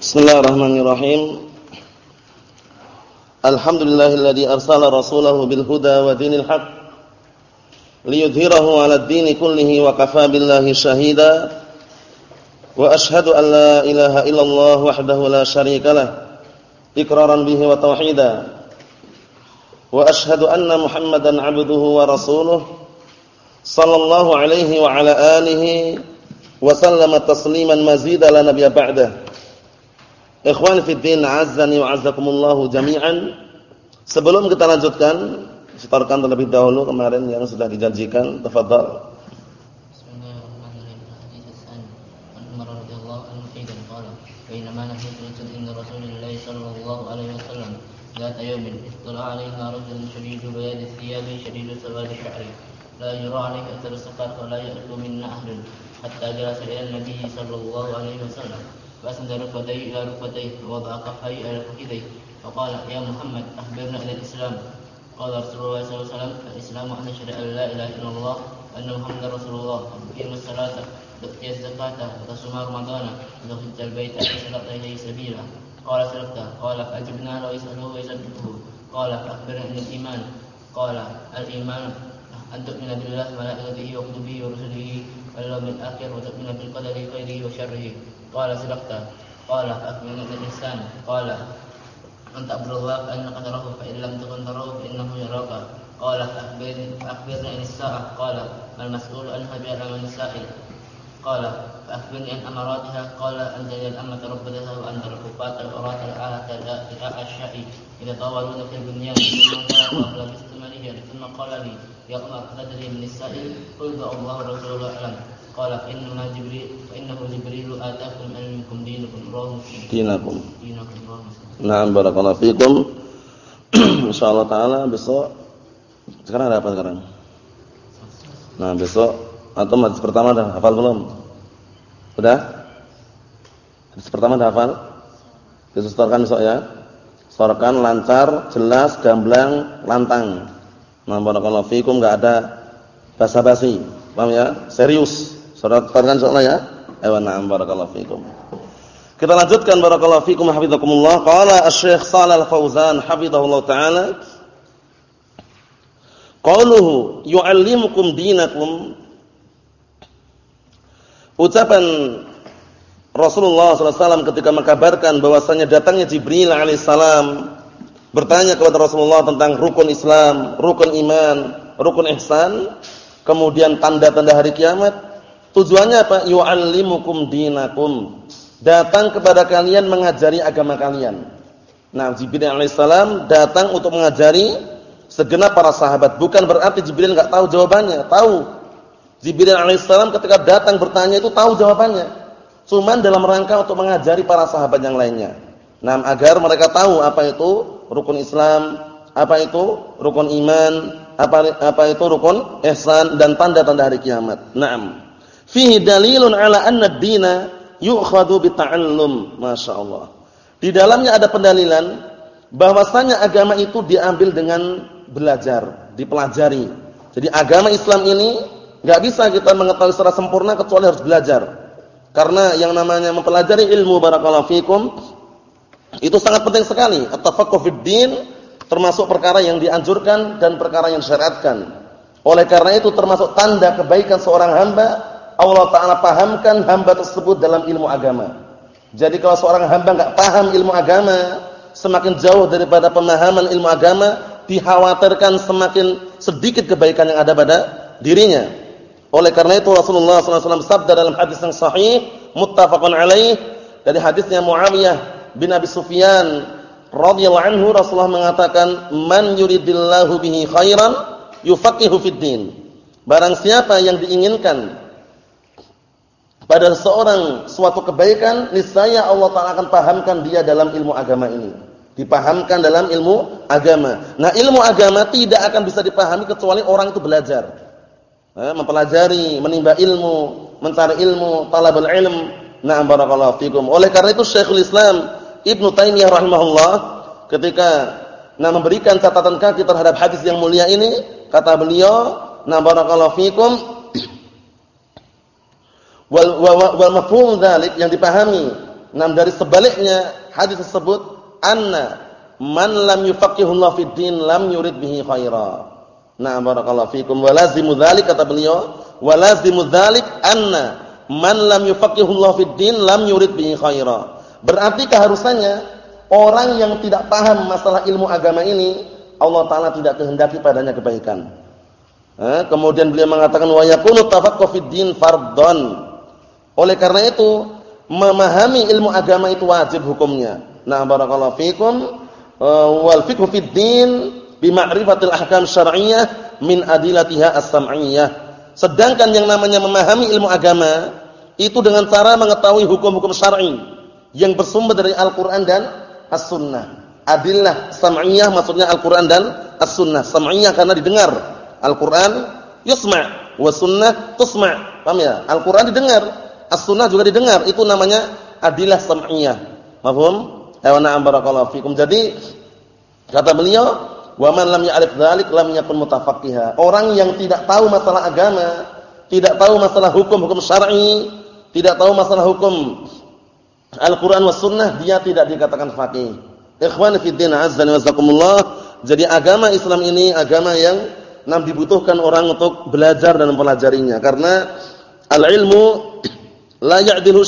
Bismillahirrahmanirrahim. Alhamdulillahilladzi arsala rasulahu bil huda wa dinil haq liyudhhirahu 'ala ad-dini kullihi wa kafaa billahi shahida. Wa ashhadu an la ilaha illallah wahdahu la syarika lah iqraran bihi wa tauhida. Wa ashhadu anna Muhammadan 'abduhu wa rasuluhu sallallahu alaihi wa ala alihi wa sallama tasliman mazida la nabiyya ba'dahu. Ikhwan fi din azzani wa azzakumullahu jami'an. Sebelum kita lanjutkan, setorkan terlebih dahulu kemarin yang sudah dijanjikan. Tafadhal. ذات يوم لا يرى عليه اثر السفر ولا يأكل منا احد حتى جلس إلى النبي صلى الله عليه وسلم فأسند ركبتيه إلى ركبتيه ووضع كفيه إلى فخذيه فقال يا محمد أخبرنا إلى الإسلام. قال رسول الله صلى الله عليه وسلم الإسلام أن أشهد أن لا إله إلا الله وأن محمدا رسول الله وتقيم الصلاة وتؤتي الزكاة وتصوم رمضان وتحج البيت وصلت إليه سبيلا. قال سلفت قال فأجبنا له يسأله ويصدقه قال فأخبرنا عن الإيمان. قال الإيمان أن تؤمن بالله وملائكته وكتبه ورسله واليوم الآخر وتؤمن بالقدر خيره وشره. قال صدقت قال أكمل الإنسان قال أن تعبد الله كأنك تراه فإن لم تكن تراه فإنه يراك. قال أخبرني أخبرني عن الساعة. قال ما المسؤول عنها بأعلم السائل. قال فأخبرني عن أمراتها قال أن تجد الأمة ربتها وأن الكفاة العراة الآلة رعاء الشاء يتطاولون في البنيان ثم قال لي يا عمر تدري من السائل؟ قلت الله ورسوله أعلم Qala Jibril fa innahu Jibrilu atakum an minkum rahu dinakum. Naam barakallahu fikum. Insyaallah taala besok sekarang ada apa sekarang? Nah, besok atau majlis pertama dah hafal belum? Udah? Majlis pertama dah hafal? Besok setorkan besok ya. Setorkan lancar, jelas, gamblang, lantang. Nah, barakallahu fikum enggak ada basa-basi. Paham ya? Serius. Saudara terangkan soalnya ya. Ayo na'am barakallahu fikum. Kita lanjutkan barakallahu fikum hafizakumullah. Qala Asy-Syaikh Shalal Fauzan hafizahullah taala Qauluhu yu'allimukum dinakum Ucapan Rasulullah SAW ketika mengkabarkan bahwasanya datangnya Jibril alaihissalam bertanya kepada Rasulullah tentang rukun Islam, rukun iman, rukun ihsan, kemudian tanda-tanda hari kiamat, Tujuannya apa? Yu'allimukum dinakum. Datang kepada kalian mengajari agama kalian. Nah, Jibril alaihissalam datang untuk mengajari segenap para sahabat. Bukan berarti Jibril enggak tahu jawabannya, tahu. Jibril alaihissalam ketika datang bertanya itu tahu jawabannya. Cuman dalam rangka untuk mengajari para sahabat yang lainnya. Nah, agar mereka tahu apa itu rukun Islam, apa itu rukun iman, apa apa itu rukun ihsan dan tanda-tanda hari kiamat. Naam. Fihi dalilun ala anna ad-dina yu'khadhu bita'allum. Masyaallah. Di dalamnya ada pendalilan bahwasanya agama itu diambil dengan belajar, dipelajari. Jadi agama Islam ini enggak bisa kita mengetahui secara sempurna kecuali harus belajar. Karena yang namanya mempelajari ilmu barakallahu fikum itu sangat penting sekali. At-tafaqquh termasuk perkara yang dianjurkan dan perkara yang disyariatkan. Oleh karena itu termasuk tanda kebaikan seorang hamba Allah Ta'ala pahamkan hamba tersebut dalam ilmu agama. Jadi kalau seorang hamba enggak paham ilmu agama, semakin jauh daripada pemahaman ilmu agama, dikhawatirkan semakin sedikit kebaikan yang ada pada dirinya. Oleh karena itu Rasulullah SAW sabda dalam hadis yang sahih, muttafaqun alaih, dari hadisnya Muawiyah bin Abi Sufyan radhiyallahu anhu Rasulullah mengatakan, "Man yuridillahu bihi khairan yufaqihu fid din." Barang siapa yang diinginkan pada seorang suatu kebaikan, niscaya Allah Taala akan pahamkan dia dalam ilmu agama ini. Dipahamkan dalam ilmu agama. Nah, ilmu agama tidak akan bisa dipahami kecuali orang itu belajar. Nah, mempelajari, menimba ilmu, mencari ilmu, talabul ilm. Na'am barakallahu fikum. Oleh karena itu Syekhul Islam Ibnu Taimiyah rahimahullah ketika nah memberikan catatan kaki terhadap hadis yang mulia ini, kata beliau, "Na barakallahu fikum Wal wal, mafhum dzalik yang dipahami Nah, dari sebaliknya hadis tersebut anna man lam yufaqihullah fid din lam yurid bihi khaira. Nah, barakallahu fikum wa lazimu dzalik kata beliau, wa lazimu dzalik anna man lam yufaqihullah fid din lam yurid bihi khaira. Berarti keharusannya orang yang tidak paham masalah ilmu agama ini Allah taala tidak kehendaki padanya kebaikan. Eh, kemudian beliau mengatakan wa yakunu tafaqquh fid din fardhon. Oleh karena itu, memahami ilmu agama itu wajib hukumnya. Nah, barakallahu fikum uh, wal fiqhu fid din bi ma'rifatil ahkam syar'iyyah min adilatiha as-sam'iyyah. Sedangkan yang namanya memahami ilmu agama itu dengan cara mengetahui hukum-hukum syar'i yang bersumber dari Al-Qur'an dan As-Sunnah. Adillah sam'iyah maksudnya Al-Qur'an dan As-Sunnah. Sam'iyah karena didengar. Al-Qur'an yusma' wa sunnah tusma'. Paham ya? Al-Qur'an didengar, As-sunnah juga didengar, itu namanya adilah sam'iyah. Paham? Ya na'am barakallahu fikum. Jadi kata beliau, "Wa man lam ya'rif dzalik lam yakun mutafaqqiha." Orang yang tidak tahu masalah agama, tidak tahu masalah hukum-hukum syar'i, tidak tahu masalah hukum Al-Qur'an was sunnah, dia tidak dikatakan faqih. Ikhwan fi din azza wa jazakumullah. Jadi agama Islam ini agama yang nam dibutuhkan orang untuk belajar dan mempelajarinya karena al-ilmu La ya'dilu.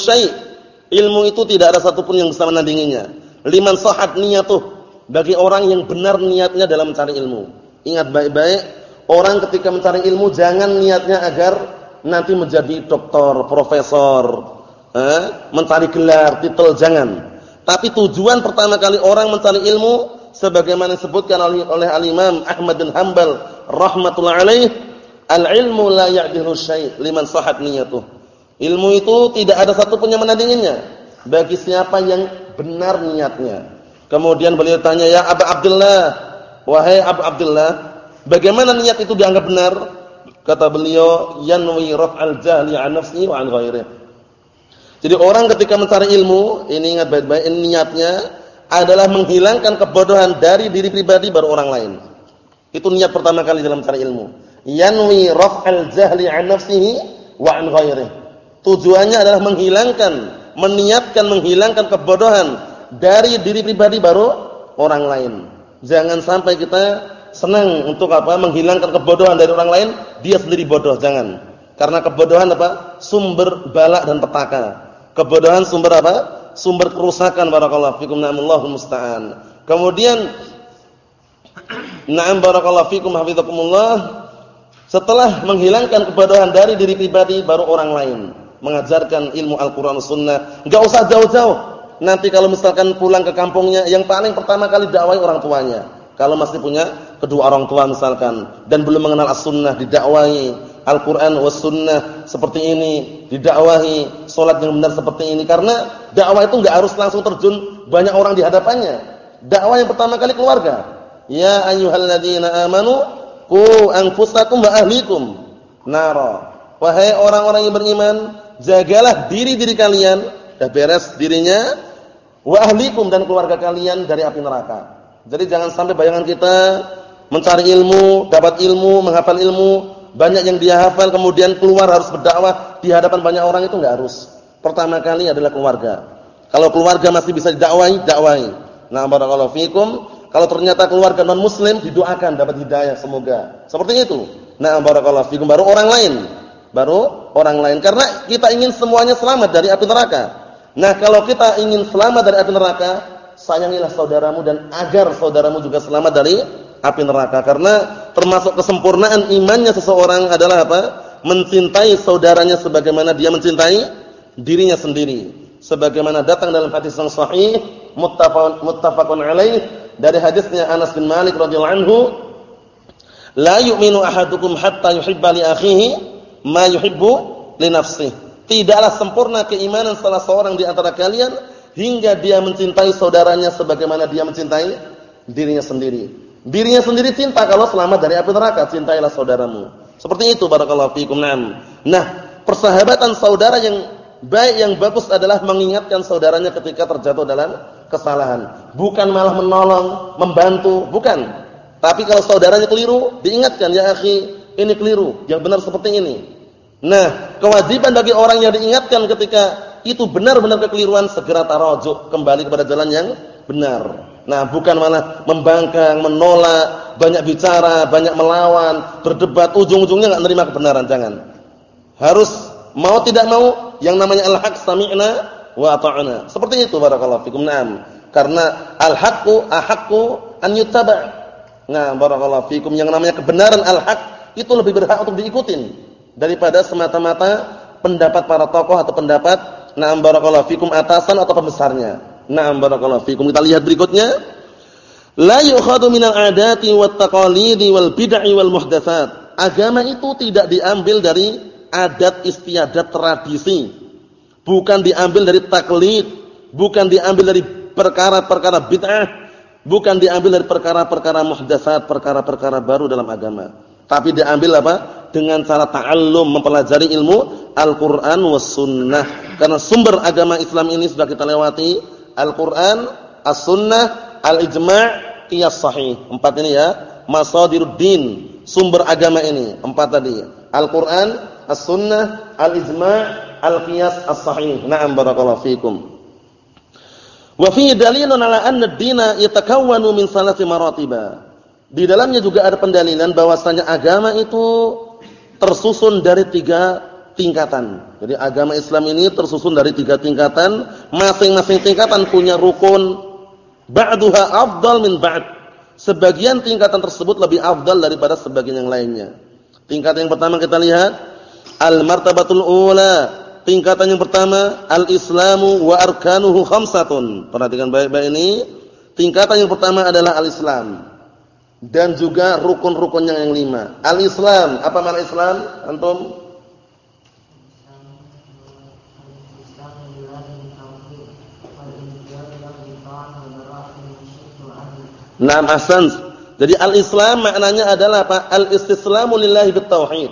Ilmu itu tidak ada satupun yang bisa menandinginya. Liman sahat niyatuh bagi orang yang benar niatnya dalam mencari ilmu. Ingat baik-baik, orang ketika mencari ilmu jangan niatnya agar nanti menjadi doktor, profesor, eh, mencari gelar, titel jangan. Tapi tujuan pertama kali orang mencari ilmu sebagaimana disebutkan oleh, oleh al-Imam Ahmad bin Hanbal rahmatullah alaih, al-ilmu la ya'dilu syai' liman sahat niyatuh. Ilmu itu tidak ada satupun yang menandinginya bagi siapa yang benar niatnya. Kemudian beliau tanya, "Ya Abu Abdullah, wahai Abu Abdullah, bagaimana niat itu dianggap benar?" Kata beliau, "Yanwi raf'al jahli 'an nafsihi wa 'an ghairihi." Jadi orang ketika mencari ilmu, ini ingat baik-baik, niatnya adalah menghilangkan kebodohan dari diri pribadi baru orang lain. Itu niat pertama kali dalam mencari ilmu. Yanwi raf'al jahli 'an nafsihi wa 'an ghairihi Tujuannya adalah menghilangkan, meniatkan menghilangkan kebodohan dari diri pribadi baru orang lain. Jangan sampai kita senang untuk apa? Menghilangkan kebodohan dari orang lain, dia sendiri bodoh, jangan. Karena kebodohan apa? Sumber balak dan petaka. Kebodohan sumber apa? Sumber kerusakan barakallahu fikum na'amullahu musta'an. Kemudian na'am barakallahu fikum hafizakumullah setelah menghilangkan kebodohan dari diri pribadi baru orang lain mengajarkan ilmu Al-Qur'an Sunnah. Enggak usah jauh-jauh. Nanti kalau misalkan pulang ke kampungnya, yang paling pertama kali dakwai orang tuanya. Kalau masih punya kedua orang tua misalkan dan belum mengenal As-Sunnah, didakwai Al-Qur'an was Sunnah seperti ini, didakwahi salat yang benar seperti ini karena dakwah itu enggak harus langsung terjun banyak orang di hadapannya. Dakwah yang pertama kali keluarga. Ya ayyuhalladzina amanu qu anfusakum wa ahlikum nara. Wahai orang-orang yang beriman, jagalah diri-diri kalian, dah beres dirinya, wa ahlikum dan keluarga kalian dari api neraka. Jadi jangan sampai bayangan kita mencari ilmu, dapat ilmu, menghafal ilmu, banyak yang dia hafal kemudian keluar harus berdakwah di hadapan banyak orang itu enggak harus. Pertama kali adalah keluarga. Kalau keluarga masih bisa didakwai, dakwai. Nah, barakallahu fikum. Kalau ternyata keluarga non muslim didoakan dapat hidayah semoga. Seperti itu. Nah, barakallahu fikum baru orang lain baru orang lain karena kita ingin semuanya selamat dari api neraka. Nah, kalau kita ingin selamat dari api neraka, sayangilah saudaramu dan agar saudaramu juga selamat dari api neraka karena termasuk kesempurnaan imannya seseorang adalah apa? mencintai saudaranya sebagaimana dia mencintai dirinya sendiri. Sebagaimana datang dalam hadis yang sahih muttafaqun muttafaqun alaih dari hadisnya Anas bin Malik radhiyallahu anhu, "La yu'minu ahadukum hatta yuhibba li akhihi ma yuhibbu li nafsihi. Tidaklah sempurna keimanan salah seorang di antara kalian hingga dia mencintai saudaranya sebagaimana dia mencintai dirinya sendiri. Dirinya sendiri cinta kalau selamat dari api neraka, cintailah saudaramu. Seperti itu barakallahu fiikum. Nah, persahabatan saudara yang baik yang bagus adalah mengingatkan saudaranya ketika terjatuh dalam kesalahan, bukan malah menolong, membantu, bukan. Tapi kalau saudaranya keliru, diingatkan, ya akhi, ini keliru, yang benar seperti ini. Nah, kewajiban bagi orang yang diingatkan ketika itu benar-benar kekeliruan segera tarajuk kembali kepada jalan yang benar. Nah, bukan malah membangkang, menolak, banyak bicara, banyak melawan, berdebat, ujung-ujungnya enggak menerima kebenaran, jangan. Harus mau tidak mau yang namanya al-haq sami'na wa ata'na. Seperti itu barakallahu fikum. Naam. Karena al-haqqu ahaqqu an yuttaba'. Nah, barakallahu fikum yang namanya kebenaran al-haq itu lebih berhak untuk diikutin daripada semata-mata pendapat para tokoh atau pendapat na'am barakallahu fikum atasan atau pembesarnya. Na'am barakallahu fikum. Kita lihat berikutnya. La yukhadu minal adati wat taqalidi wal bid'ah wal muhdatsat. Agama itu tidak diambil dari adat istiadat tradisi. Bukan diambil dari taklid, bukan diambil dari perkara-perkara bid'ah, bukan diambil dari perkara-perkara muhdatsat, perkara-perkara baru dalam agama. Tapi diambil apa? Dengan cara ta'allum, mempelajari ilmu Al-Qur'an was sunnah. Karena sumber agama Islam ini sudah kita lewati Al-Qur'an, As-Sunnah, Al-Ijma', Qiyas Sahih. Empat ini ya, masadiruddin, sumber agama ini. Empat tadi. Al-Qur'an, As-Sunnah, Al-Ijma', Al-Qiyas As-Sahih. Na'am barakallahu fikum. Wa fi dalilun ala anna ad-dina yatakawwanu min salasi maratiba. Di dalamnya juga ada pendalilan bahwasanya agama itu tersusun dari tiga tingkatan. Jadi agama Islam ini tersusun dari tiga tingkatan, masing-masing tingkatan punya rukun. Ba'duha afdal min ba'd. Sebagian tingkatan tersebut lebih afdal daripada sebagian yang lainnya. Tingkatan yang pertama kita lihat al-martabatul ula. Tingkatan yang pertama al-islamu wa arkanuhu khamsatun. Perhatikan baik-baik ini. Tingkatan yang pertama adalah al-islam dan juga rukun-rukun yang lima. Al-Islam, apa makna Islam? Antum? Naam ahsan. Jadi al-Islam maknanya adalah apa? Al-istislamu lillahi bitauhid.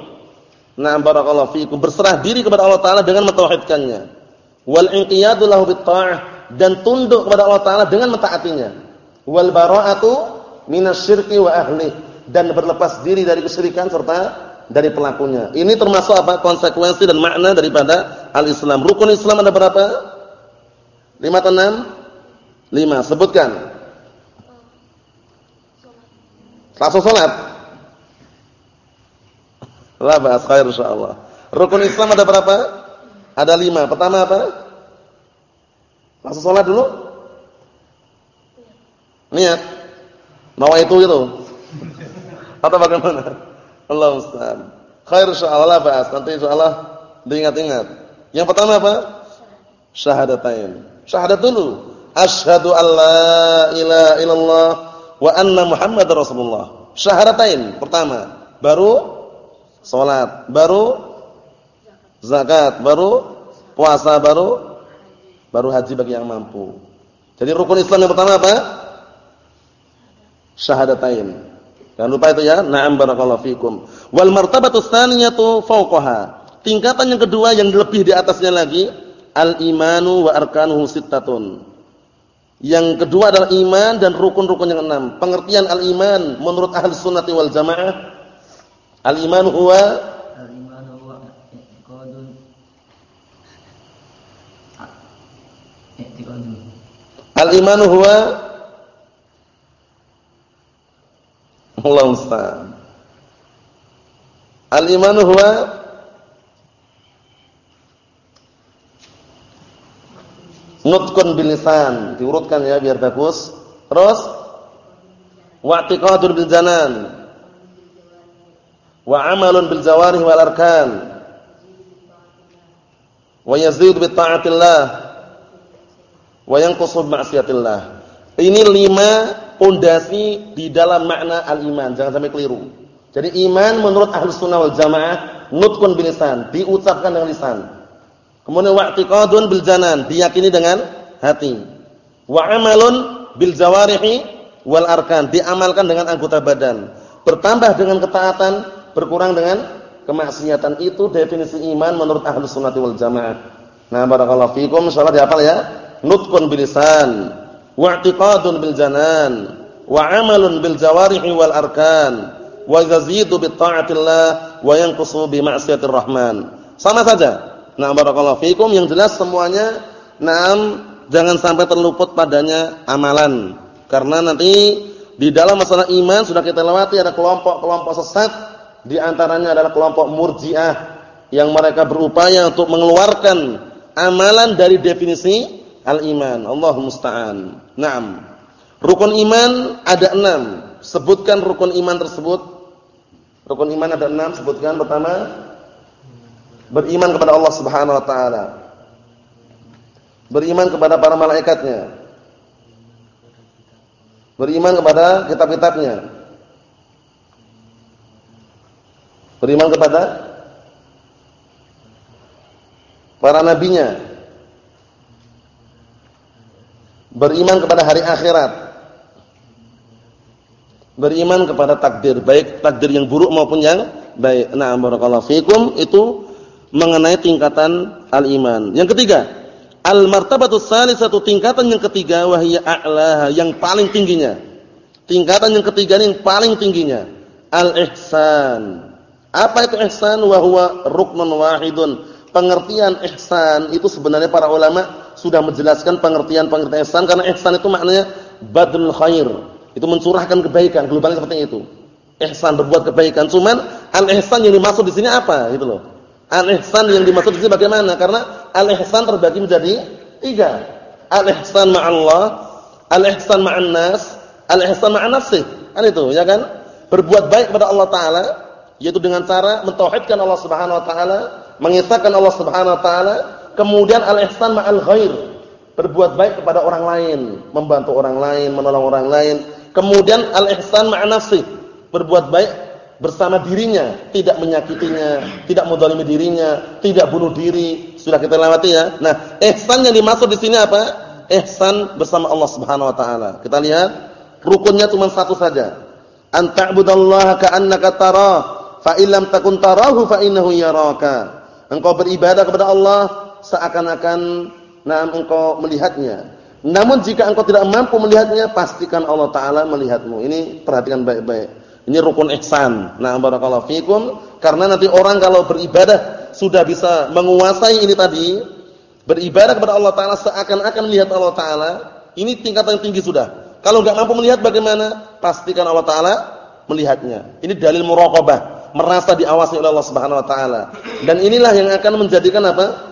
Naam barakallahu fiikum. Berserah diri kepada Allah taala dengan mentauhidkannya. Wal inqiyadu lahu dan tunduk kepada Allah taala dengan mentaatinya. Wal bara'atu minasyirki wa ahli dan berlepas diri dari kesyirikan serta dari pelakunya. Ini termasuk apa? konsekuensi dan makna daripada al-Islam. Rukun Islam ada berapa? Lima atau enam? Lima. Sebutkan. Langsung sholat. La ba'as khair. Rukun Islam ada berapa? Ada lima. Pertama apa? Langsung sholat dulu. Niat. Mau itu itu. Atau bagaimana? Allah Ustaz. Khair insyaallah la ba'as. Nanti insyaallah diingat-ingat. Yang pertama apa? Syahadatain. Syahadat dulu. Asyhadu an la ilaha illallah wa anna Muhammad Rasulullah. Syahadatain pertama, baru salat, baru zakat, baru puasa, baru baru haji bagi yang mampu. Jadi rukun Islam yang pertama apa? Syahadatain. Jangan lupa itu ya. Na'am barakallahu fikum. Wal martabatu tsaniyatu fawqaha. Tingkatan yang kedua yang lebih di atasnya lagi al-imanu wa arkanuhu sittatun. Yang kedua adalah iman dan rukun-rukun yang enam. Pengertian al-iman menurut ahli sunnati wal jamaah. Al-iman huwa Al-iman huwa i'tiqadun i'tiqadun Al-iman huwa Allah musta'an. Al-iman huwa nutqun bil lisan, diurutkan ya biar bagus. Terus wa'tiqadun bil janan. Wa 'amalun bil wal arkan. Wa yazid bi ta'atillah. Wa yanqusu bi ma'siyatillah. Ini lima pondasi di dalam makna al-iman. Jangan sampai keliru. Jadi iman menurut ahli sunnah wal jamaah nutqun bil lisan, diucapkan dengan lisan. Kemudian wa'tiqadun bil janan, diyakini dengan hati. Wa amalun bil jawarihi wal arkan, diamalkan dengan anggota badan. Bertambah dengan ketaatan, berkurang dengan kemaksiatan. Itu definisi iman menurut ahli sunnah wal jamaah. Nah, barakallahu fikum, insyaallah dihafal ya. Nutqun bil lisan, wa'tiqadun bil janan, wa 'amalun bil jawarihi wal arkan wa yazidu bi ta'atillah wa yanqusu bi ma'siyatir rahman. Sama saja. Nah, barakallahu fikum yang jelas semuanya Naam, jangan sampai terluput padanya amalan. Karena nanti di dalam masalah iman sudah kita lewati ada kelompok-kelompok sesat, di antaranya adalah kelompok Murji'ah yang mereka berupaya untuk mengeluarkan amalan dari definisi al-iman. Allah musta'an. Naam. Rukun iman ada enam. Sebutkan rukun iman tersebut. Rukun iman ada enam. Sebutkan pertama beriman kepada Allah Subhanahu wa taala beriman kepada para malaikatnya, beriman kepada kitab-kitabnya, beriman kepada para nabinya, beriman kepada hari akhirat, beriman kepada takdir, baik takdir yang buruk maupun yang baik. Nah, barakallahu fikum itu mengenai tingkatan al-iman. Yang ketiga, Al martabatu satu tingkatan yang ketiga wahia a'laha yang paling tingginya. Tingkatan yang ketiga yang paling tingginya. Al ihsan. Apa itu ihsan? Wa huwa ruknun wahidun. Pengertian ihsan itu sebenarnya para ulama sudah menjelaskan pengertian-pengertian ihsan karena ihsan itu maknanya badrul khair. Itu mencurahkan kebaikan, globalnya seperti itu. Ihsan berbuat kebaikan. Cuman al ihsan yang dimaksud di sini apa gitu loh. Al-ihsan yang dimaksud di sini bagaimana? Karena al-ihsan terbagi menjadi tiga. Al-ihsan ma'allah, al-ihsan ma'an nas, al-ihsan ma'an nafsih. Kan itu, ya kan? Berbuat baik kepada Allah taala yaitu dengan cara mentauhidkan Allah Subhanahu wa taala, mengisahkan Allah Subhanahu wa taala, kemudian al-ihsan ma'al ghair. Berbuat baik kepada orang lain, membantu orang lain, menolong orang lain. Kemudian al-ihsan ma'an nafsih. Berbuat baik bersama dirinya, tidak menyakitinya, tidak mendolimi dirinya, tidak bunuh diri. Sudah kita lewati ya. Nah, ihsan yang dimaksud di sini apa? Ihsan bersama Allah Subhanahu wa taala. Kita lihat rukunnya cuma satu saja. An ta'budallaha ka'annaka tarah, fa illam takun tarahu fa innahu yaraka. Engkau beribadah kepada Allah seakan-akan nah engkau melihatnya. Namun jika engkau tidak mampu melihatnya, pastikan Allah taala melihatmu. Ini perhatikan baik-baik. Ini rukun ihsan. Nah, barakallahu fikum. Karena nanti orang kalau beribadah sudah bisa menguasai ini tadi, beribadah kepada Allah taala seakan-akan melihat Allah taala, ini tingkatan yang tinggi sudah. Kalau enggak mampu melihat bagaimana? Pastikan Allah taala melihatnya. Ini dalil muraqabah, merasa diawasi oleh Allah Subhanahu wa taala. Dan inilah yang akan menjadikan apa?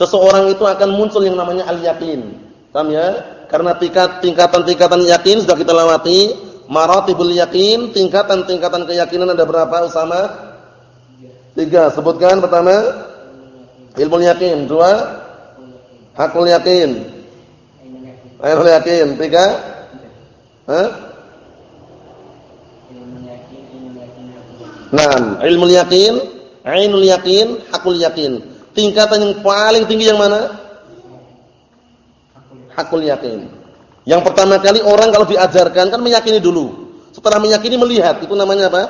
Seseorang itu akan muncul yang namanya al-yaqin. Paham ya? Karena tingkatan-tingkatan yakin sudah kita lewati Maratibul yakin, tingkatan-tingkatan keyakinan ada berapa Usama? Tiga. Sebutkan pertama ilmu yakin, dua hakul yakin. Ainul yakin, tiga Hah? Ilmu yakin, ainul yakin, hakul yakin. Tingkatan yang paling tinggi yang mana? Hakul yakin. Yang pertama kali orang kalau diajarkan kan meyakini dulu. Setelah meyakini melihat, itu namanya apa?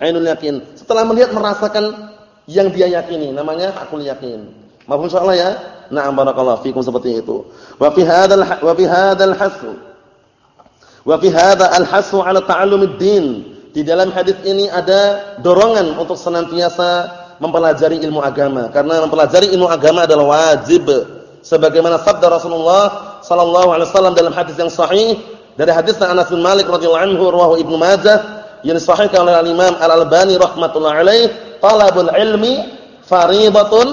Ainul yakin. Setelah melihat merasakan yang dia yakini, namanya akul yakin. Maafun insyaallah ya. Na'am barakallahu fikum seperti itu. Wa fi hadzal wa fi hadzal hasu. Wa fi hadza al-hasu 'ala ta'allumid din. Di dalam hadis ini ada dorongan untuk senantiasa mempelajari ilmu agama. Karena mempelajari ilmu agama adalah wajib. Sebagaimana sabda Rasulullah sallallahu alaihi wasallam dalam hadis yang sahih dari hadis Anas bin Malik radhiyallahu anhu rawahu Ibnu Majah yang disahihkan oleh Al-Imam Al-Albani rahimatullah alaih talabul ilmi fariidatun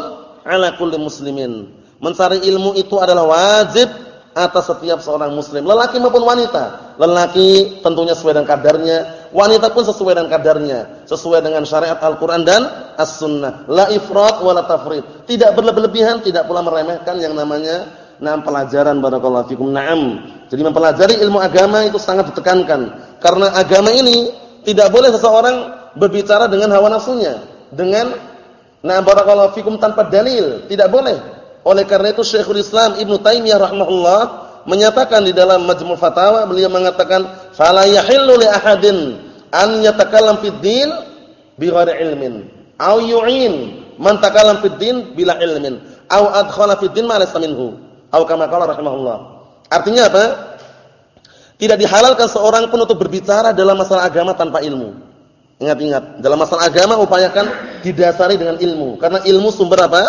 ala kulli muslimin. Mencari ilmu itu adalah wajib atas setiap seorang muslim lelaki maupun wanita. Lelaki tentunya sesuai dengan kadarnya wanita pun sesuai dengan kadarnya sesuai dengan syariat Al-Qur'an dan As-Sunnah la ifrat wa la tafrid tidak berlebihan tidak pula meremehkan yang namanya Nah, pelajaran barakallahu fikum. Naam. Jadi mempelajari ilmu agama itu sangat ditekankan karena agama ini tidak boleh seseorang berbicara dengan hawa nafsunya, dengan nah barakallahu fikum tanpa dalil, tidak boleh. Oleh karena itu Syekhul Islam Ibnu Taimiyah rahimahullah menyatakan di dalam Majmu' Fatawa beliau mengatakan fala yahillu li ahadin an yatakallam fid din bi ghairi ilmin au yu'in man takallam fid din bila ilmin au adkhala fid din ma laysa minhu Au kama qala rahimahullah. Artinya apa? Tidak dihalalkan seorang pun untuk berbicara dalam masalah agama tanpa ilmu. Ingat-ingat, dalam masalah agama upayakan didasari dengan ilmu. Karena ilmu sumber apa?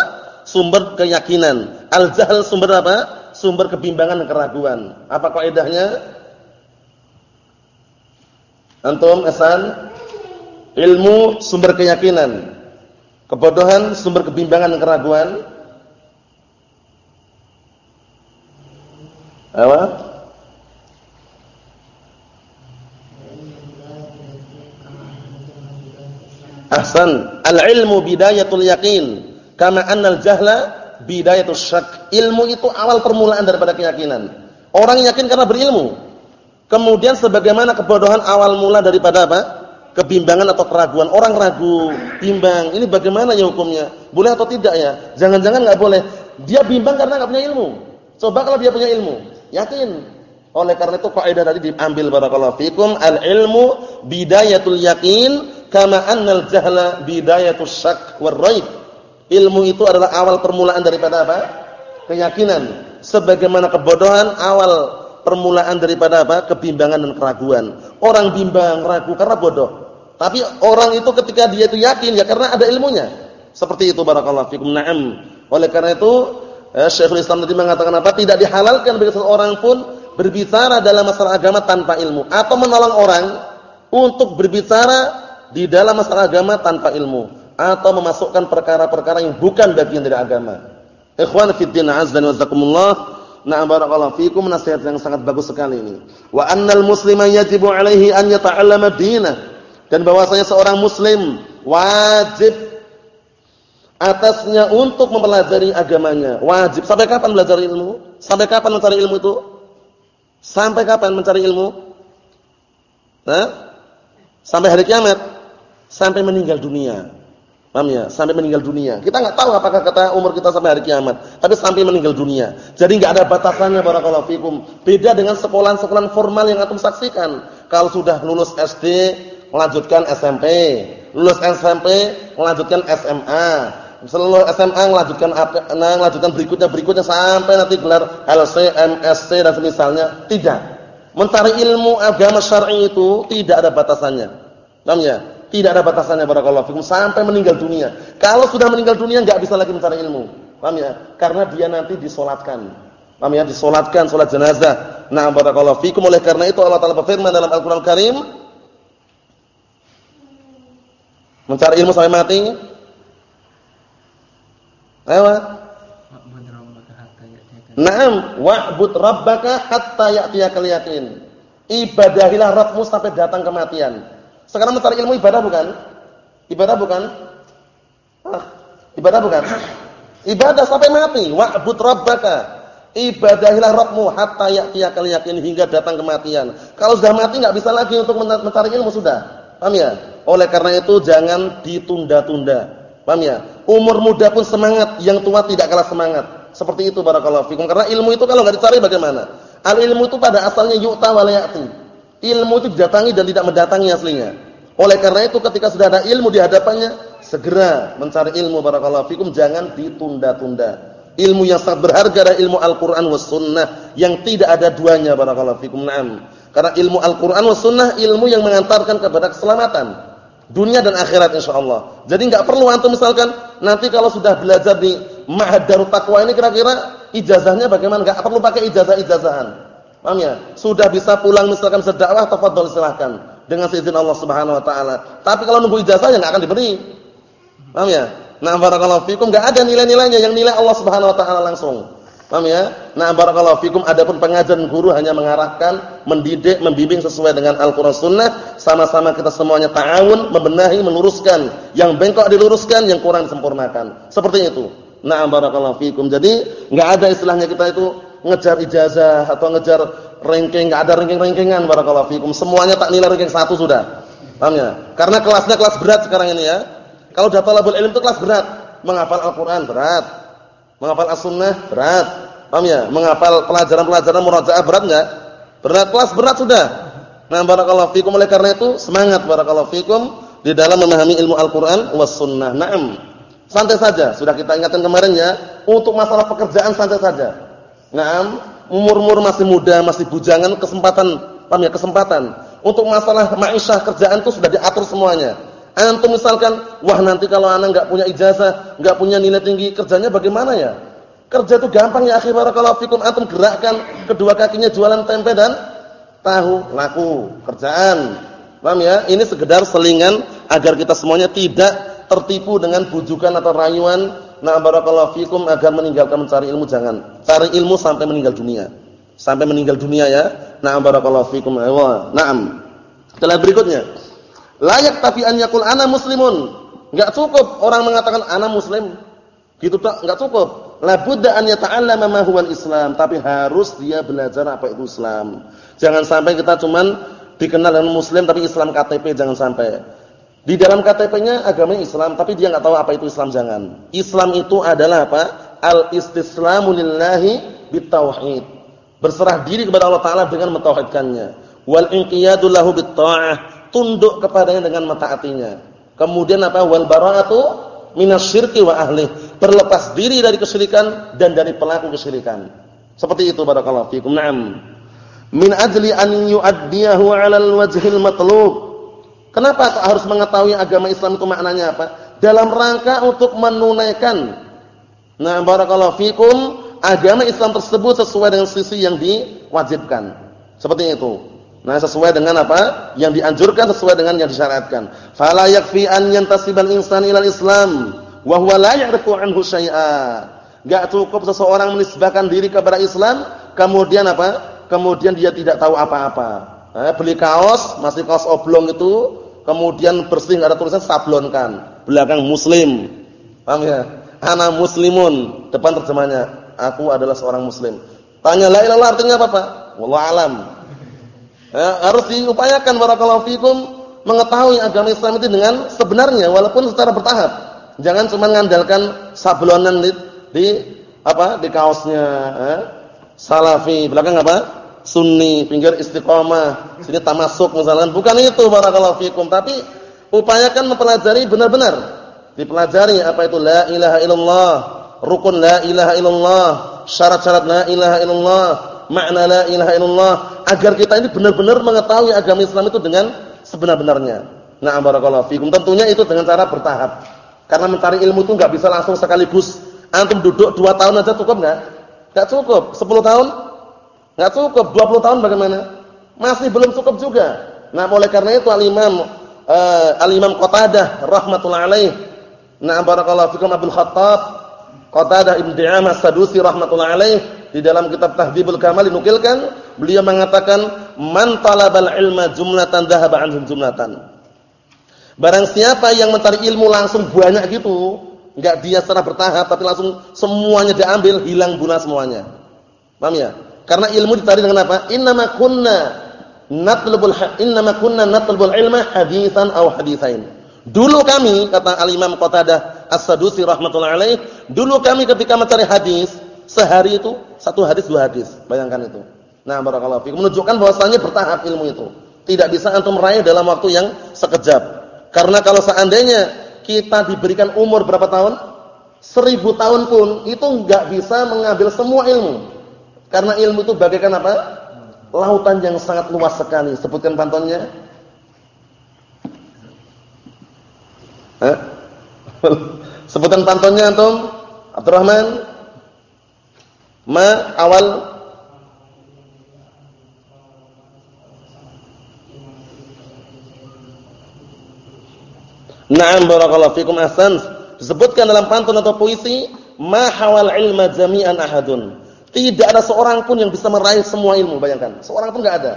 Sumber keyakinan. Al-jahl sumber apa? Sumber kebimbangan dan keraguan. Apa kaidahnya? Antum, Hasan? Ilmu sumber keyakinan. Kebodohan sumber kebimbangan dan keraguan. Apa? Ahsan, al-ilmu bidayatul yakin, kama annal jahla bidayatul syak. Ilmu itu awal permulaan daripada keyakinan. Orang yakin karena berilmu. Kemudian sebagaimana kebodohan awal mula daripada apa? Kebimbangan atau keraguan. Orang ragu, bimbang. Ini bagaimana ya hukumnya? Boleh atau tidak ya? Jangan-jangan nggak boleh. Dia bimbang karena nggak punya ilmu. Coba kalau dia punya ilmu, yakin. Oleh karena itu kaidah tadi diambil barakallahu fikum, al-ilmu bidayatul yakin kama annal jahla bidayatus syak war raib. Ilmu itu adalah awal permulaan daripada apa? Keyakinan. Sebagaimana kebodohan awal permulaan daripada apa? Kebimbangan dan keraguan. Orang bimbang, ragu karena bodoh. Tapi orang itu ketika dia itu yakin ya karena ada ilmunya. Seperti itu barakallahu fikum. Naam. Oleh karena itu eh, Syekhul Islam tadi mengatakan apa? Tidak dihalalkan bagi seseorang pun berbicara dalam masalah agama tanpa ilmu atau menolong orang untuk berbicara di dalam masalah agama tanpa ilmu atau memasukkan perkara-perkara yang bukan bagian dari agama. Ikhwan fi din azza wa jazakumullah. Na'am barakallahu fikum nasihat yang sangat bagus sekali ini. Wa annal muslima yajibu alaihi an yata'allama dinah. Dan bahwasanya seorang muslim wajib atasnya untuk mempelajari agamanya. Wajib. Sampai kapan belajar ilmu? Sampai kapan mencari ilmu itu? Sampai kapan mencari ilmu? Hah? Sampai hari kiamat sampai meninggal dunia. Paham ya? Sampai meninggal dunia. Kita nggak tahu apakah kata umur kita sampai hari kiamat, tapi sampai meninggal dunia. Jadi nggak ada batasannya barakallahu fikum. Beda dengan sekolah-sekolah formal yang antum saksikan. Kalau sudah lulus SD, melanjutkan SMP, lulus SMP, melanjutkan SMA. Seluruh SMA melanjutkan nah, melanjutkan berikutnya berikutnya sampai nanti gelar LC, MSc dan semisalnya. Tidak. Mencari ilmu agama syar'i itu tidak ada batasannya. Paham ya? Tidak ada batasannya barakallahu fikum sampai meninggal dunia. Kalau sudah meninggal dunia enggak bisa lagi mencari ilmu. Paham ya? Karena dia nanti disolatkan. Paham ya? Disolatkan salat jenazah. Nah, barakallahu fikum oleh karena itu Allah Taala berfirman dalam Al-Qur'an Karim Mencari ilmu sampai mati. Ayo. Naam, wa'bud rabbaka hatta ya'tiyakal yaqin. Ibadahilah Rabbmu sampai datang kematian. Sekarang mencari ilmu ibadah bukan? Ibadah bukan? Ah, ibadah bukan? Ibadah sampai mati. Wa'bud rabbaka. Ibadahilah Rabbmu hatta ya'tiyakal yakin hingga datang kematian. Kalau sudah mati enggak bisa lagi untuk mencari ilmu sudah. Paham ya? Oleh karena itu jangan ditunda-tunda. Paham ya? Umur muda pun semangat, yang tua tidak kalah semangat. Seperti itu barakallahu fikum. Karena ilmu itu kalau enggak dicari bagaimana? Al ilmu itu pada asalnya yu'ta wa Ilmu itu didatangi dan tidak mendatangi aslinya. Oleh karena itu ketika sudah ada ilmu di hadapannya, segera mencari ilmu barakallahu fikum, jangan ditunda-tunda. Ilmu yang sangat berharga adalah ilmu Al-Qur'an was sunnah yang tidak ada duanya barakallahu fikum. Naam. Karena ilmu Al-Qur'an was sunnah ilmu yang mengantarkan kepada keselamatan dunia dan akhirat insyaallah. Jadi enggak perlu antum misalkan nanti kalau sudah belajar di Ma'had Darut Taqwa ini kira-kira ijazahnya bagaimana? Enggak perlu pakai ijazah-ijazahan. Paham ya? Sudah bisa pulang misalkan sedakwah tafadhol silahkan dengan seizin Allah Subhanahu wa taala. Tapi kalau nunggu ijazah ya enggak akan diberi. Paham ya? Nah, barakallahu fikum enggak ada nilai-nilainya, yang nilai Allah Subhanahu wa taala langsung. Paham ya? Nah, barakallahu fikum adapun pengajaran guru hanya mengarahkan, mendidik, membimbing sesuai dengan Al-Qur'an Sunnah, sama-sama kita semuanya ta'awun, membenahi, meluruskan. Yang bengkok diluruskan, yang kurang disempurnakan. Seperti itu. Nah, barakallahu fikum. Jadi, enggak ada istilahnya kita itu ngejar ijazah atau ngejar ranking, enggak ada ranking-rankingan barakallahu fikum. Semuanya tak nilai ranking satu sudah. Paham ya? Karena kelasnya kelas berat sekarang ini ya. Kalau sudah talabul ilm itu kelas berat. Menghafal Al-Qur'an berat. Menghafal As-Sunnah berat. Paham ya? Menghafal pelajaran-pelajaran murajaah berat enggak? Berat kelas berat sudah. Nah, barakallahu fikum oleh karena itu semangat barakallahu fikum di dalam memahami ilmu Al-Qur'an was sunnah. Naam. Santai saja, sudah kita ingatkan kemarin ya, untuk masalah pekerjaan santai saja. Naam, umur-umur masih muda, masih bujangan, kesempatan, paham ya, kesempatan. Untuk masalah ma'isyah kerjaan itu sudah diatur semuanya. Antum misalkan, wah nanti kalau anak nggak punya ijazah, nggak punya nilai tinggi, kerjanya bagaimana ya? Kerja itu gampang ya akhi barakallahu fikum. Antum gerakkan kedua kakinya jualan tempe dan tahu, laku, kerjaan. Paham ya? Ini sekedar selingan agar kita semuanya tidak tertipu dengan bujukan atau rayuan. Nah, barakallahu fikum agar meninggalkan mencari ilmu jangan. Cari ilmu sampai meninggal dunia. Sampai meninggal dunia ya. Nah, barakallahu fikum. Naam. Setelah berikutnya Layak tapi an yakul ana muslimun. Enggak cukup orang mengatakan ana muslim. Gitu tak enggak cukup. La budda an yata'allama ma huwa islam tapi harus dia belajar apa itu Islam. Jangan sampai kita cuman dikenal dengan muslim tapi Islam KTP jangan sampai. Di dalam KTP-nya agamanya Islam tapi dia enggak tahu apa itu Islam jangan. Islam itu adalah apa? Al-istislamu lillahi bitauhid. Berserah diri kepada Allah taala dengan mentauhidkannya. Wal inqiyadu lahu bitta'ah tunduk kepadanya dengan mentaatinya. Kemudian apa? Wal bara'atu minasyirki wa ahli. Berlepas diri dari kesyirikan dan dari pelaku kesyirikan. Seperti itu barakallahu fikum. Naam. Min ajli an yu'addiyahu 'alal wajhil matlub. Kenapa harus mengetahui agama Islam itu maknanya apa? Dalam rangka untuk menunaikan Nah, barakallahu fikum, agama Islam tersebut sesuai dengan sisi yang diwajibkan. Seperti itu. Nah, sesuai dengan apa? Yang dianjurkan sesuai dengan yang disyariatkan. Fala yakfi an yantasibal insani ilal Islam wa huwa la ya'rifu anhu syai'a. Enggak cukup seseorang menisbahkan diri kepada Islam kemudian apa? Kemudian dia tidak tahu apa-apa. Nah, beli kaos, masih kaos oblong itu, kemudian bersih ada tulisan sablonkan. Belakang muslim. Paham ya? Ana muslimun, depan terjemahnya, aku adalah seorang muslim. Tanya la ilaha artinya apa, Pak? Wallahu alam. Ya, harus diupayakan barakallahu fikum mengetahui agama Islam itu dengan sebenarnya walaupun secara bertahap. Jangan cuma mengandalkan sablonan di, di apa? di kaosnya, eh? Salafi, belakang apa? Sunni, pinggir istiqomah, sini tamasuk misalkan. Bukan itu barakallahu fikum, tapi upayakan mempelajari benar-benar. Dipelajari apa itu la ilaha illallah, rukun la ilaha illallah, syarat-syarat la ilaha illallah, makna la ilaha illallah agar kita ini benar-benar mengetahui agama Islam itu dengan sebenar-benarnya. Nah, barakallahu fikum. Tentunya itu dengan cara bertahap. Karena mencari ilmu itu enggak bisa langsung sekaligus. Antum duduk 2 tahun aja cukup enggak? Enggak cukup. 10 tahun? Enggak cukup. 20 tahun bagaimana? Masih belum cukup juga. Nah, oleh karena itu al-Imam uh, al-Imam Qatadah rahimatullah alaih. Nah, barakallahu fikum Abdul Khattab Qatadah Ibn Di'amah Sadusi rahimatullah alaih di dalam kitab Tahdhibul Kamal dinukilkan beliau mengatakan man talabal ilma jumlatan dhahaba anhum jumlatan. Barang siapa yang mencari ilmu langsung banyak gitu, enggak dia secara bertahap tapi langsung semuanya diambil, hilang guna semuanya. Paham ya? Karena ilmu dicari dengan apa? Innama kunna natlubul innama kunna natlubul ilma haditsan aw haditsain. Dulu kami kata Al-Imam Qatadah As-Sadusi rahimatullah alaih, dulu kami ketika mencari hadis, sehari itu satu hadis dua hadis. Bayangkan itu. Nah, barakallahu fikum menunjukkan bahwasanya bertahap ilmu itu. Tidak bisa antum meraih dalam waktu yang sekejap. Karena kalau seandainya kita diberikan umur berapa tahun? Seribu tahun pun itu enggak bisa mengambil semua ilmu. Karena ilmu itu bagaikan apa? Lautan yang sangat luas sekali. Sebutkan pantunnya. Eh? Sebutkan pantunnya antum. Abdurrahman. Ma awal Naam barakallahu fikum ahsan. Disebutkan dalam pantun atau puisi, ma hawal ilma jami'an ahadun. Tidak ada seorang pun yang bisa meraih semua ilmu, bayangkan. Seorang pun enggak ada.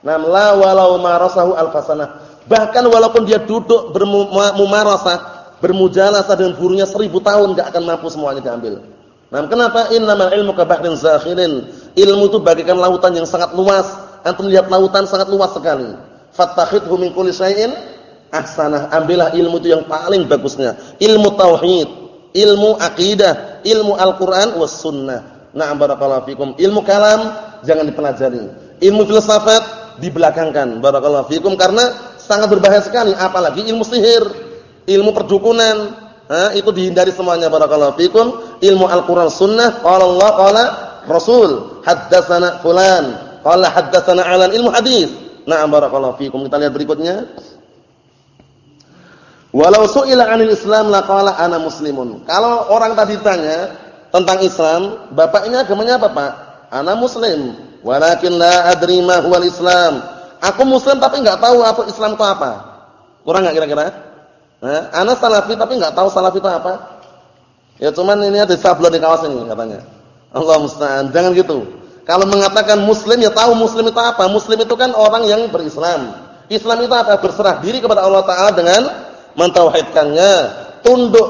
Nam la walau marasahu alfasanah. Bahkan walaupun dia duduk bermumarasah, bermujalasah dengan gurunya seribu tahun enggak akan mampu semuanya diambil. Nah, kenapa innamal ilmu ka bahrin zakhirin? Ilmu itu bagaikan lautan yang sangat luas. Antum lihat lautan sangat luas sekali. Fattakhidhu min kulli syai'in ahsanah. Ambillah ilmu itu yang paling bagusnya. Ilmu tauhid, ilmu akidah, ilmu Al-Qur'an was sunnah. Na'am barakallahu fikum. Ilmu kalam jangan dipelajari. Ilmu filsafat dibelakangkan. Barakallahu fikum karena sangat berbahaya sekali apalagi ilmu sihir, ilmu perdukunan, Ha, itu dihindari semuanya barakallahu fikum. Ilmu Al-Qur'an sunnah qala Allah qala Rasul haddatsana fulan qala haddatsana alan ilmu hadis. Na'am barakallahu fikum. Kita lihat berikutnya. Walau su'ila 'anil Islam laqala ana muslimun. Kalau orang tadi tanya tentang Islam, bapaknya agamanya apa, Pak? Ana muslim, walakin la adri ma huwal Islam. Aku muslim tapi enggak tahu apa Islam itu apa. Kurang enggak kira-kira? Nah, ana salafi tapi enggak tahu salafi itu apa. Ya cuman ini ada sablon di kawasan ini katanya. Allah musta'an. Jangan gitu. Kalau mengatakan muslim ya tahu muslim itu apa. Muslim itu kan orang yang berislam. Islam itu apa? Berserah diri kepada Allah taala dengan mentauhidkannya, tunduk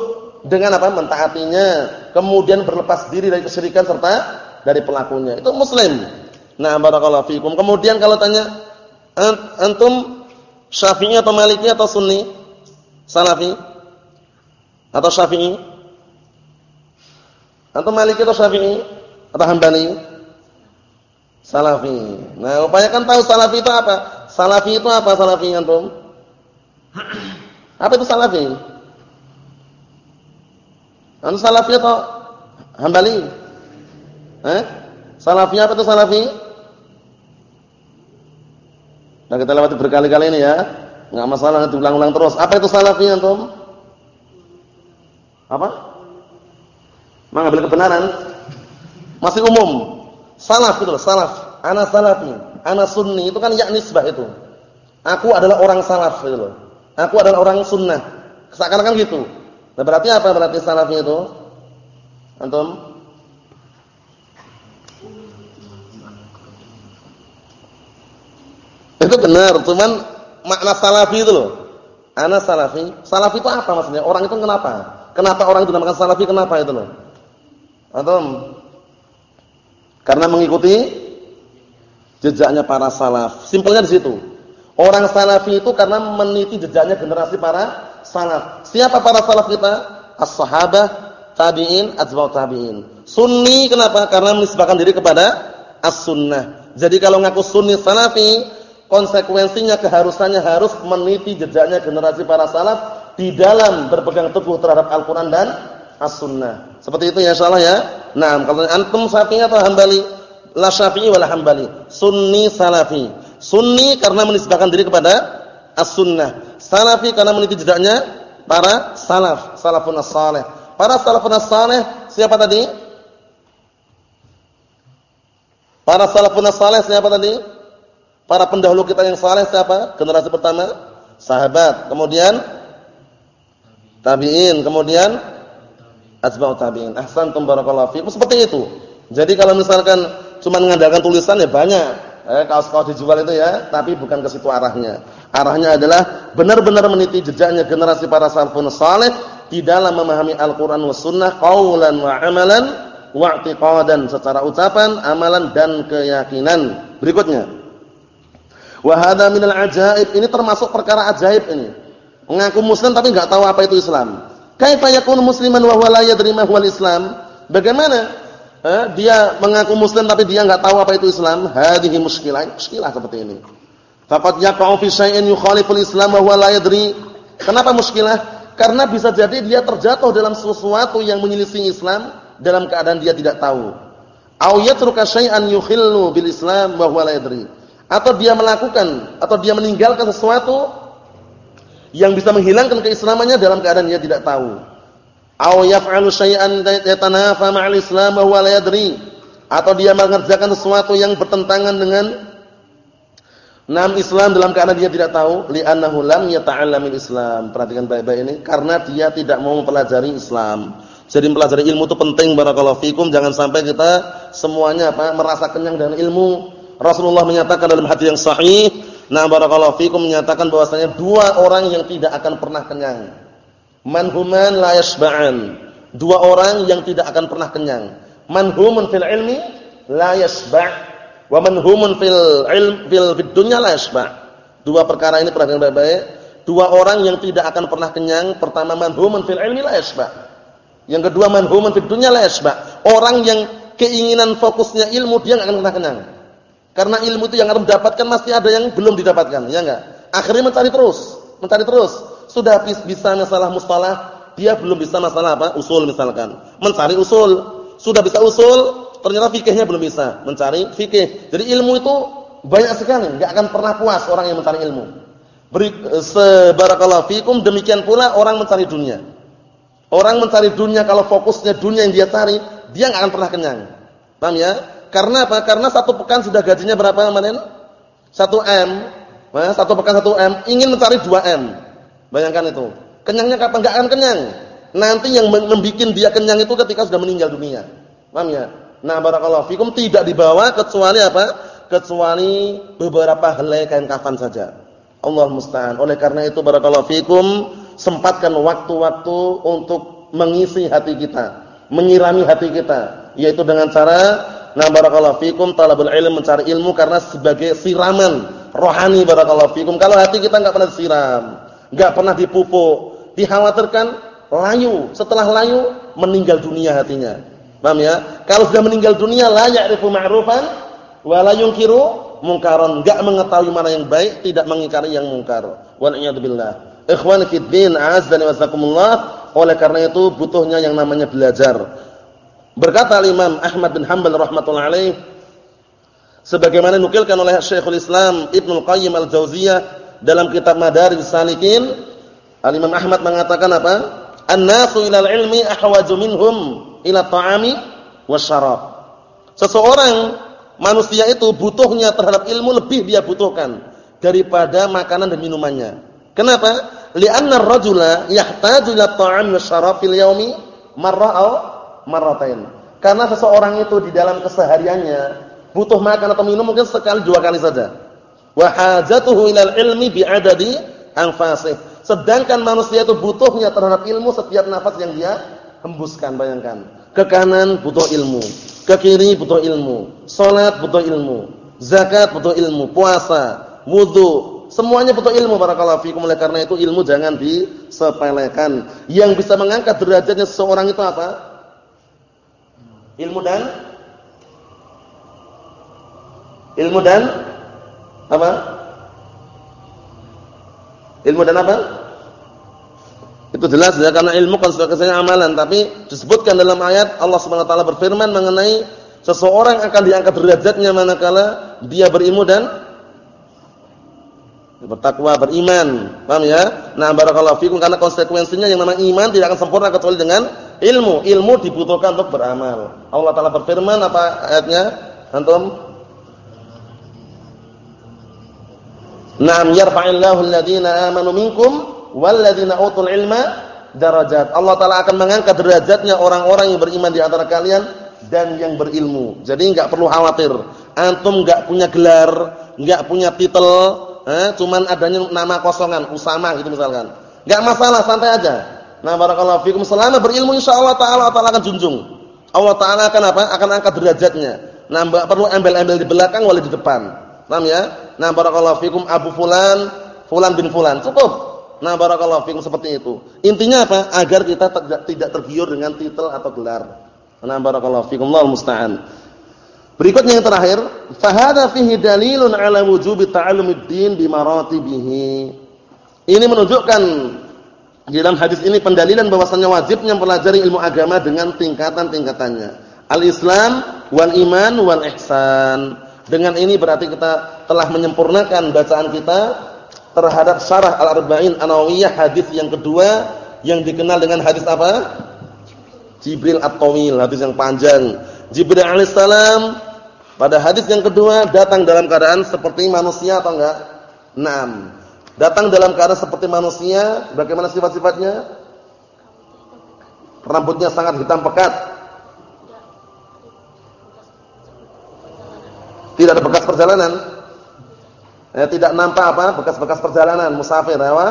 dengan apa? mentaatinya, kemudian berlepas diri dari kesyirikan serta dari pelakunya. Itu muslim. Nah, barakallahu fikum. Kemudian kalau tanya antum Syafi'i atau Maliki atau Sunni? Salafi? Atau Syafi'i? Antum Maliki atau Syafi'i? Atau Hambali? Salafi. Nah, upayakan tahu Salafi itu apa? Salafi itu apa Salafi antum? Apa itu Salafi? Antum Salafi atau Hambali? Eh? Salafi apa itu Salafi? Nah, kita lewati berkali-kali ini ya. Enggak masalah nanti ulang-ulang terus. Apa itu Salafi antum? Apa? Mengambil kebenaran. Masih umum. Salaf itu salaf. Ana salafi, ana sunni itu kan ya nisbah itu. Aku adalah orang salaf gitu loh. Aku adalah orang sunnah. Seakan-akan gitu. Nah, berarti apa berarti salafi itu? Antum? Itu benar, cuman makna salafi itu loh. Ana salafi. Salafi itu apa maksudnya? Orang itu kenapa? Kenapa orang itu dinamakan salafi? Kenapa itu loh? Antum? Karena mengikuti jejaknya para salaf. Simpelnya di situ. Orang salafi itu karena meniti jejaknya generasi para salaf. Siapa para salaf kita? As-sahabah, tabi'in, atba'ut tabi'in. Sunni kenapa? Karena menisbahkan diri kepada as-sunnah. Jadi kalau ngaku sunni salafi, konsekuensinya keharusannya harus meniti jejaknya generasi para salaf di dalam berpegang teguh terhadap Al-Qur'an dan as-sunnah. Seperti itu ya insyaallah ya. Nah, kalau antum Syafi'i atau Hambali? La Syafi'i wala Hambali. Sunni Salafi. Sunni karena menisbahkan diri kepada as-sunnah. Salafi karena meniti jejaknya para salaf, salafun as-salih. Para salafun as-salih siapa tadi? Para salafun as-salih siapa tadi? Para pendahulu kita yang saleh siapa? Generasi pertama sahabat, kemudian tabi'in, kemudian atba'ut tabi'in. Ahsantum barakallahu fiikum. Seperti itu. Jadi kalau misalkan cuma mengandalkan tulisan ya banyak. Eh kaos-kaos dijual itu ya, tapi bukan ke situ arahnya. Arahnya adalah benar-benar meniti jejaknya generasi para salafun saleh di dalam memahami Al-Qur'an was sunnah qaulan wa amalan wa i'tiqadan secara ucapan, amalan dan keyakinan. Berikutnya. Wa hadza minal ajaib. Ini termasuk perkara ajaib ini. Mengaku muslim tapi enggak tahu apa itu Islam. Kaifa yakunu musliman wa huwa la yadri ma huwal Islam? Bagaimana eh, dia mengaku muslim tapi dia enggak tahu apa itu Islam? Hadhihi muskilah, muskilah seperti ini. Faqad yaqa'u fi syai'in yukhaliful Islam wa huwa. Kenapa muskilah? Karena bisa jadi dia terjatuh dalam sesuatu yang menyelisih Islam dalam keadaan dia tidak tahu. Au yatruka syai'an yukhillu bil Islam wa huwa. Atau dia melakukan atau dia meninggalkan sesuatu yang bisa menghilangkan keislamannya dalam keadaan dia tidak tahu. Aw yaf'alu syai'an yatanafa ma'al Islam wa la yadri. Atau dia mengerjakan sesuatu yang bertentangan dengan nam Islam dalam keadaan dia tidak tahu, li'annahu lam yata'allamil Islam. Perhatikan baik-baik ini karena dia tidak mau mempelajari Islam. Jadi mempelajari ilmu itu penting barakallahu fikum, jangan sampai kita semuanya apa merasa kenyang dengan ilmu. Rasulullah menyatakan dalam hadis yang sahih, Nah barakallahu fikum menyatakan bahwasanya dua orang yang tidak akan pernah kenyang. Manhuman la yashba'an. Dua orang yang tidak akan pernah kenyang. Manhumun fil ilmi la yashba' wa manhumun fil ilm fil dunya la yashba'. Dua perkara ini perhatikan baik-baik. Dua orang yang tidak akan pernah kenyang. Pertama manhumun fil ilmi la yashba'. Yang kedua manhumun fid dunya la. Orang yang keinginan fokusnya ilmu dia enggak akan pernah kenyang. Karena ilmu itu yang harus didapatkan masih ada yang belum didapatkan, ya enggak? Akhirnya mencari terus, mencari terus. Sudah bisa masalah mustalah, dia belum bisa masalah apa? Usul misalkan. Mencari usul, sudah bisa usul, ternyata fikihnya belum bisa. Mencari fikih. Jadi ilmu itu banyak sekali, enggak akan pernah puas orang yang mencari ilmu. Beri, sebarakallahu fikum demikian pula orang mencari dunia. Orang mencari dunia kalau fokusnya dunia yang dia cari, dia nggak akan pernah kenyang. Paham ya? Karena apa? Karena satu pekan sudah gajinya berapa kemarin? 1 M. Nah, satu pekan 1 M, ingin mencari 2 M. Bayangkan itu. Kenyangnya kapan? Enggak akan kenyang. Nanti yang membuat dia kenyang itu ketika sudah meninggal dunia. Paham ya? Nah, barakallahu fikum tidak dibawa kecuali apa? Kecuali beberapa helai kain kafan saja. Allah musta'an. Oleh karena itu barakallahu fikum sempatkan waktu-waktu untuk mengisi hati kita, menyirami hati kita, yaitu dengan cara na barakallahu fikum talabul ilm mencari ilmu karena sebagai siraman rohani barakallahu fikum. Kalau hati kita enggak pernah disiram, enggak pernah dipupuk, dikhawatirkan layu, setelah layu meninggal dunia hatinya. Paham ya? Kalau sudah meninggal dunia la ya'rifu ma'rufan wa la yunkiru mungkaron, enggak mengetahui mana yang baik, tidak mengingkari yang mungkar. Wal billah. Ikhwan fi din, azdani wasakumullah. Oleh karena itu butuhnya yang namanya belajar. Berkata Imam Ahmad bin Hanbal rahimatullah alaih sebagaimana nukilkan oleh Syekhul Islam Ibnu Qayyim Al-Jauziyah dalam kitab Madarijus Salikin, Al-Imam Ahmad mengatakan apa? An-nasu ilal ilmi ahwaju minhum ila ta'ami wasyarab. Seseorang manusia itu butuhnya terhadap ilmu lebih dia butuhkan daripada makanan dan minumannya. Kenapa? Li'anna ar-rajula yahtaju ila ta'am wa syarab fil yaumi marra aw marratain. Karena seseorang itu di dalam kesehariannya butuh makan atau minum mungkin sekali dua kali saja. Wa hajatuhu ilal ilmi bi'adadi anfasih. Sedangkan manusia itu butuhnya terhadap ilmu setiap nafas yang dia hembuskan, bayangkan. Ke kanan butuh ilmu, ke kiri butuh ilmu, salat butuh ilmu, zakat butuh ilmu, puasa, wudu, semuanya butuh ilmu barakallahu fikum. Oleh karena itu ilmu jangan disepelekan. Yang bisa mengangkat derajatnya seseorang itu apa? Ilmu dan ilmu dan apa? Ilmu dan apa? Itu jelas ya karena ilmu konsekuensinya amalan, tapi disebutkan dalam ayat Allah Subhanahu wa taala berfirman mengenai seseorang akan diangkat derajatnya manakala dia berilmu dan bertakwa, beriman. Paham ya? Nah, barakallahu fikum karena konsekuensinya yang namanya iman tidak akan sempurna kecuali dengan ilmu. Ilmu dibutuhkan untuk beramal. Allah taala berfirman apa ayatnya? Antum? Naam yarfa'illahu alladhina amanu minkum walladzina utul ilma darajat. Allah taala akan mengangkat derajatnya orang-orang yang beriman di antara kalian dan yang berilmu. Jadi enggak perlu khawatir. Antum enggak punya gelar, enggak punya titel, eh, cuman adanya nama kosongan, Usama gitu misalkan. Enggak masalah, santai aja. Nah, barakallahu fikum selama berilmu insyaallah taala Allah taala akan junjung. Allah taala akan apa? Akan angkat derajatnya. Nah, enggak perlu embel-embel di belakang wala di depan. Paham ya? Nah, barakallahu fikum Abu Fulan, Fulan bin Fulan. Cukup. Nah, barakallahu fikum seperti itu. Intinya apa? Agar kita tidak tergiur dengan titel atau gelar. Nah, barakallahu fikum, Allah musta'an. Berikutnya yang terakhir, fahada fihi dalilun ala wujubi ta'allumid din bi maratibihi. Ini menunjukkan di dalam hadis ini pendalilan bahwasannya wajibnya mempelajari ilmu agama dengan tingkatan-tingkatannya. Al-Islam wal iman wal ihsan. Dengan ini berarti kita telah menyempurnakan bacaan kita terhadap syarah Al-Arba'in An-Nawawiyah hadis yang kedua yang dikenal dengan hadis apa? Jibril At-Tawil, hadis yang panjang. Jibril alaihissalam pada hadis yang kedua datang dalam keadaan seperti manusia atau enggak? Naam. Datang dalam keadaan seperti manusia, bagaimana sifat-sifatnya? Rambutnya sangat hitam pekat. Tidak ada bekas perjalanan. Ya, tidak nampak apa? Bekas-bekas perjalanan musafir apa?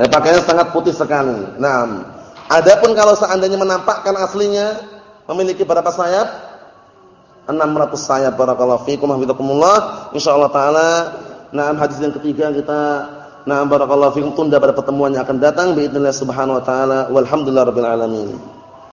Ya, eh, pakaiannya sangat putih sekali. Nah, adapun kalau seandainya menampakkan aslinya memiliki berapa sayap? 600 sayap barakallahu fikum Insya Allah taala Nah, hadis yang ketiga kita Nah, barakallahu fikum tunda pada pertemuan yang akan datang Bismillahirrahmanirrahim subhanahu wa taala alamin.